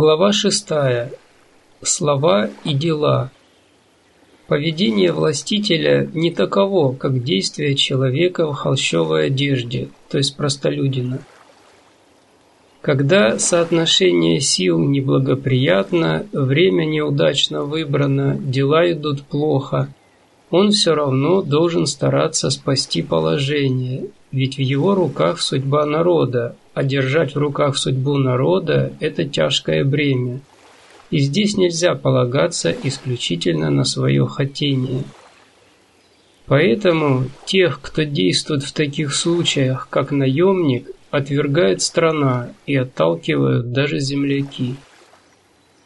Глава шестая. Слова и дела. Поведение властителя не таково, как действие человека в холщовой одежде, то есть простолюдина. Когда соотношение сил неблагоприятно, время неудачно выбрано, дела идут плохо, он все равно должен стараться спасти положение, ведь в его руках судьба народа, а держать в руках судьбу народа – это тяжкое бремя. И здесь нельзя полагаться исключительно на свое хотение. Поэтому тех, кто действует в таких случаях, как наемник, отвергает страна и отталкивают даже земляки.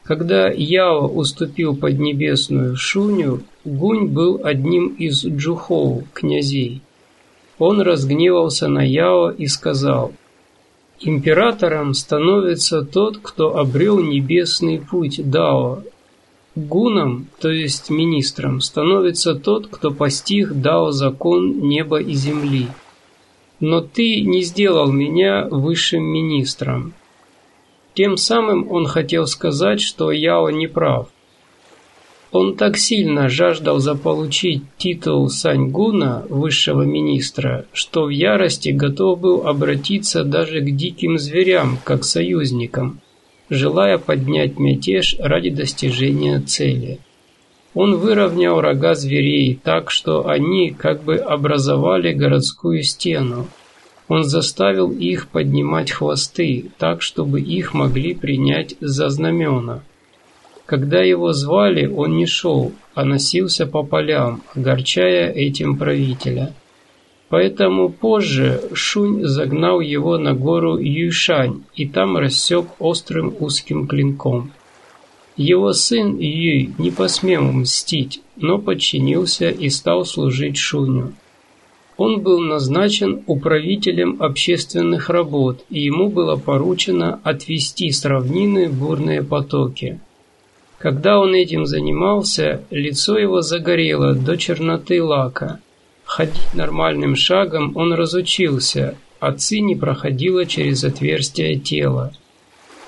Когда Яо уступил Поднебесную Шуню, Гунь был одним из джухоу, князей. Он разгневался на Яо и сказал, «Императором становится тот, кто обрел небесный путь Дао. Гуном, то есть министром, становится тот, кто постиг Дао закон неба и земли. Но ты не сделал меня высшим министром». Тем самым он хотел сказать, что Яо не прав. Он так сильно жаждал заполучить титул Саньгуна, высшего министра, что в ярости готов был обратиться даже к диким зверям, как союзникам, желая поднять мятеж ради достижения цели. Он выровнял рога зверей так, что они как бы образовали городскую стену. Он заставил их поднимать хвосты так, чтобы их могли принять за знамена. Когда его звали, он не шел, а носился по полям, огорчая этим правителя. Поэтому позже Шунь загнал его на гору Юйшань и там рассек острым узким клинком. Его сын Юй не посмел мстить, но подчинился и стал служить Шуню. Он был назначен управителем общественных работ, и ему было поручено отвести с равнины бурные потоки. Когда он этим занимался, лицо его загорело до черноты лака. Ходить нормальным шагом он разучился, а ци не проходила через отверстие тела.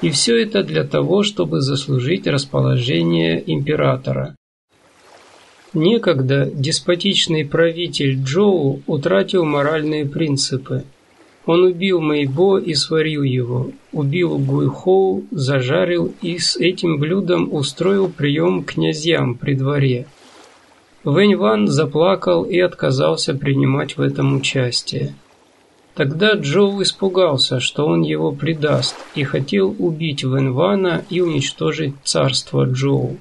И все это для того, чтобы заслужить расположение императора. Некогда деспотичный правитель Джоу утратил моральные принципы. Он убил Мэйбо и сварил его, убил Гуйхоу, зажарил и с этим блюдом устроил прием князьям при дворе. Вэнь Ван заплакал и отказался принимать в этом участие. Тогда Джоу испугался, что он его предаст, и хотел убить Вэнь Вана и уничтожить царство Джоу.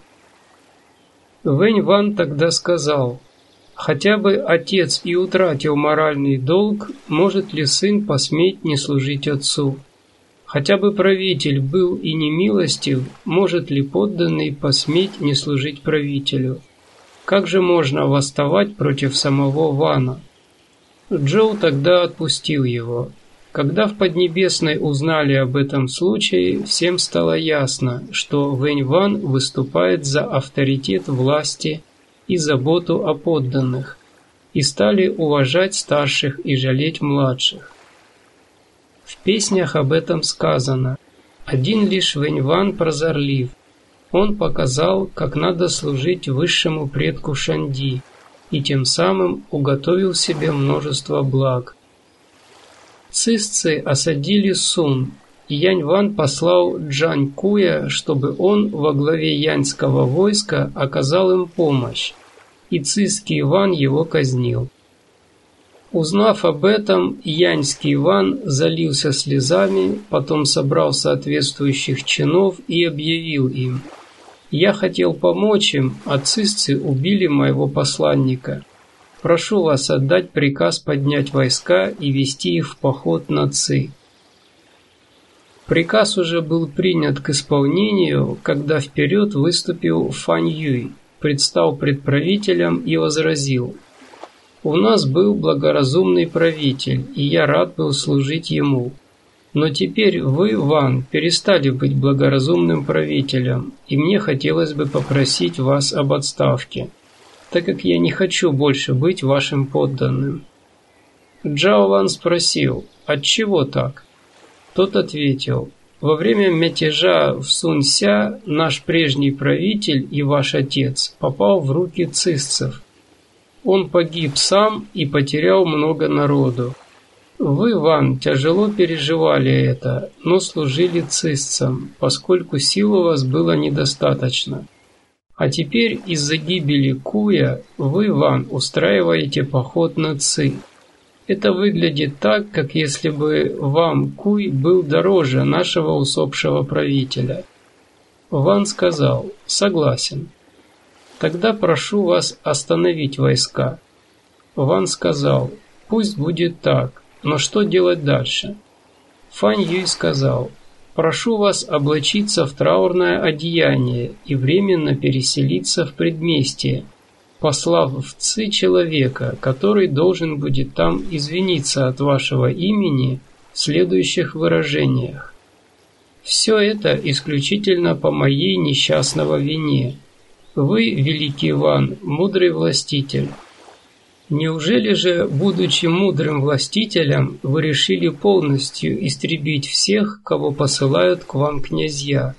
Вэнь Ван тогда сказал – Хотя бы отец и утратил моральный долг, может ли сын посметь не служить отцу? Хотя бы правитель был и не милостив, может ли подданный посметь не служить правителю? Как же можно восставать против самого Вана? Джоу тогда отпустил его. Когда в Поднебесной узнали об этом случае, всем стало ясно, что Вэнь Ван выступает за авторитет власти и заботу о подданных, и стали уважать старших и жалеть младших. В песнях об этом сказано «Один лишь Вэньван прозорлив, он показал, как надо служить высшему предку Шанди, и тем самым уготовил себе множество благ. Цисцы осадили Сун, Янь Ван послал Джань Куя, чтобы он во главе яньского войска оказал им помощь, и Цисский Иван его казнил. Узнав об этом, Яньский Иван залился слезами, потом собрал соответствующих чинов и объявил им «Я хотел помочь им, а цисцы убили моего посланника. Прошу вас отдать приказ поднять войска и вести их в поход на Ци». Приказ уже был принят к исполнению, когда вперед выступил Фань Юй, предстал пред правителем и возразил, «У нас был благоразумный правитель, и я рад был служить ему. Но теперь вы, Ван, перестали быть благоразумным правителем, и мне хотелось бы попросить вас об отставке, так как я не хочу больше быть вашим подданным». Джао Ван спросил, «Отчего так?» Тот ответил, во время мятежа в Сунся наш прежний правитель и ваш отец попал в руки цисцев. Он погиб сам и потерял много народу. Вы, Ван, тяжело переживали это, но служили цисцам, поскольку сил у вас было недостаточно. А теперь из-за гибели Куя вы, Ван, устраиваете поход на Ци. Это выглядит так, как если бы вам Куй был дороже нашего усопшего правителя. Ван сказал, согласен. Тогда прошу вас остановить войска. Ван сказал, пусть будет так. Но что делать дальше? Фань Юй сказал, «Прошу вас облачиться в траурное одеяние и временно переселиться в предместье, послав в Ци человека, который должен будет там извиниться от вашего имени в следующих выражениях. Все это исключительно по моей несчастного вине. Вы, великий Иван, мудрый властитель, Неужели же, будучи мудрым властителем, вы решили полностью истребить всех, кого посылают к вам князья?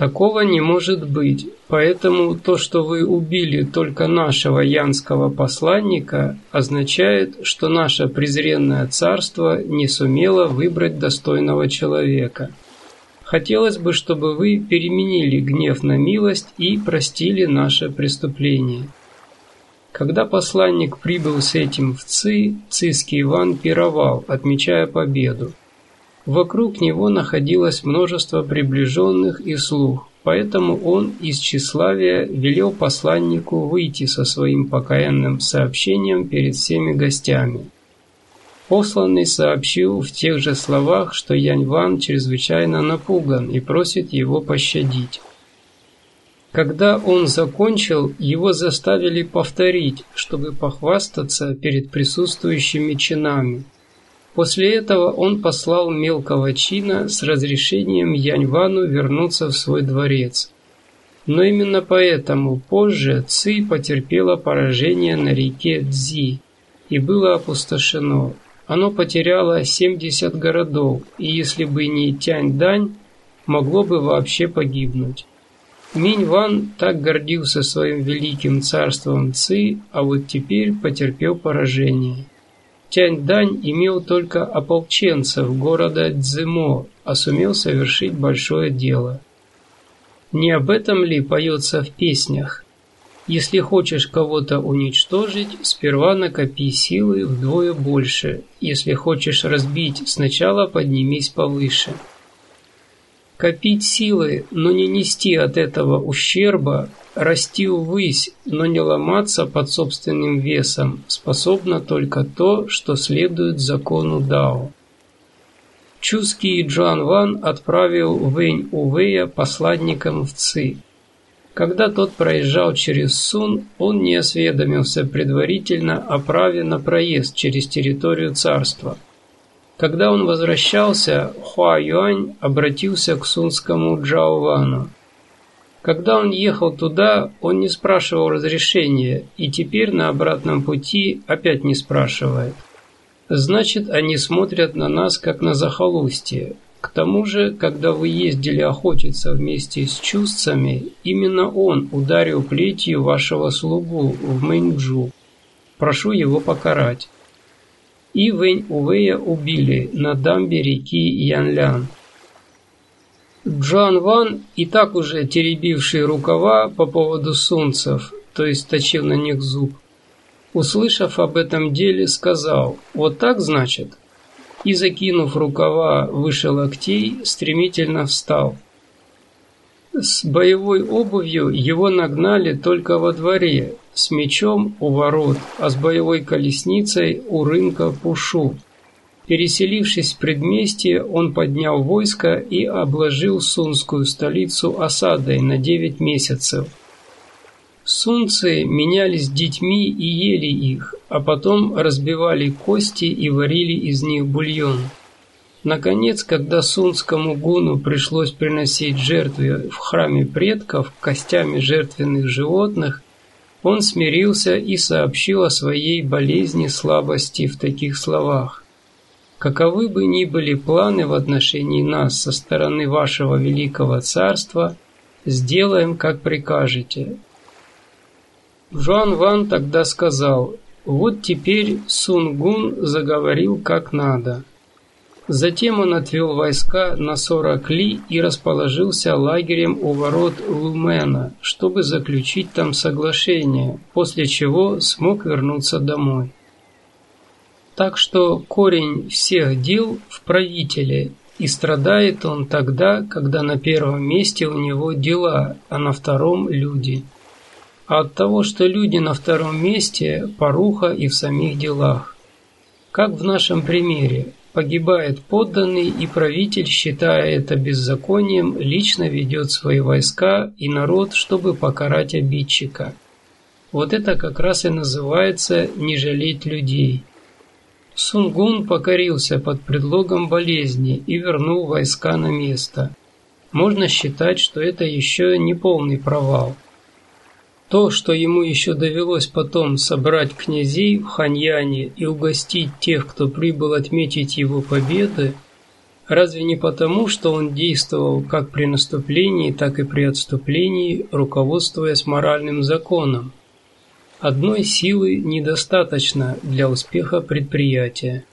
Такого не может быть, поэтому то, что вы убили только нашего янского посланника, означает, что наше презренное царство не сумело выбрать достойного человека. Хотелось бы, чтобы вы переменили гнев на милость и простили наше преступление. Когда посланник прибыл с этим в Ци, цийский Иван пировал, отмечая победу. Вокруг него находилось множество приближенных и слух, поэтому он из тщеславия велел посланнику выйти со своим покаянным сообщением перед всеми гостями. Посланный сообщил в тех же словах, что Янь Ван чрезвычайно напуган и просит его пощадить. Когда он закончил, его заставили повторить, чтобы похвастаться перед присутствующими чинами. После этого он послал мелкого чина с разрешением Яньвану вернуться в свой дворец. Но именно поэтому позже Ци потерпела поражение на реке Цзи и было опустошено. Оно потеряло 70 городов, и если бы не Тянь-Дань, могло бы вообще погибнуть. Минь Ван так гордился своим великим царством Ци, а вот теперь потерпел поражение. Тянь Дань имел только ополченцев города Цзимо, а сумел совершить большое дело. Не об этом ли поется в песнях? Если хочешь кого-то уничтожить, сперва накопи силы вдвое больше. Если хочешь разбить, сначала поднимись повыше. Копить силы, но не нести от этого ущерба, расти ввысь, но не ломаться под собственным весом, способно только то, что следует закону Дао. Чуский Джоан Ван отправил Вэнь Увея посладником в Ци. Когда тот проезжал через Сун, он не осведомился предварительно о праве на проезд через территорию царства – когда он возвращался, Хуа Юань обратился к сунскому Джао Вану. Когда он ехал туда, он не спрашивал разрешения, и теперь на обратном пути опять не спрашивает. Значит, они смотрят на нас, как на захолустье. К тому же, когда вы ездили охотиться вместе с чувствами, именно он ударил плетью вашего слугу в Мэньчжу. Прошу его покарать и Вэнь Увэя убили на дамбе реки Янлян. Джоан Ван, и так уже теребивший рукава по поводу сунцев, то есть точил на них зуб, услышав об этом деле, сказал «Вот так, значит?» и, закинув рукава выше локтей, стремительно встал. С боевой обувью его нагнали только во дворе, с мечом у ворот, а с боевой колесницей у рынка Пушу. Переселившись в предместье, он поднял войско и обложил сунскую столицу осадой на девять месяцев. Сунцы менялись детьми и ели их, а потом разбивали кости и варили из них бульон. Наконец, когда сунскому гуну пришлось приносить жертвы в храме предков костями жертвенных животных, он смирился и сообщил о своей болезни слабости в таких словах. каковы бы ни были планы в отношении нас со стороны вашего великого царства, сделаем, как прикажете». Жуан Ван тогда сказал, «Вот теперь Сунгун заговорил как надо». Затем он отвел войска на 40 ли и расположился лагерем у ворот Лумена, чтобы заключить там соглашение, после чего смог вернуться домой. Так что корень всех дел в правителе, и страдает он тогда, когда на первом месте у него дела, а на втором – люди. А от того, что люди на втором месте – поруха и в самих делах. Как в нашем примере, Погибает подданный, и правитель, считая это беззаконием, лично ведет свои войска и народ, чтобы покарать обидчика. Вот это как раз и называется «не жалеть людей». Сунгун покорился под предлогом болезни и вернул войска на место. Можно считать, что это еще не полный провал – то, что ему еще довелось потом собрать князей в Ханьяне и угостить тех, кто прибыл отметить его победы, разве не потому, что он действовал как при наступлении, так и при отступлении, руководствуясь моральным законом? Одной силы недостаточно для успеха предприятия.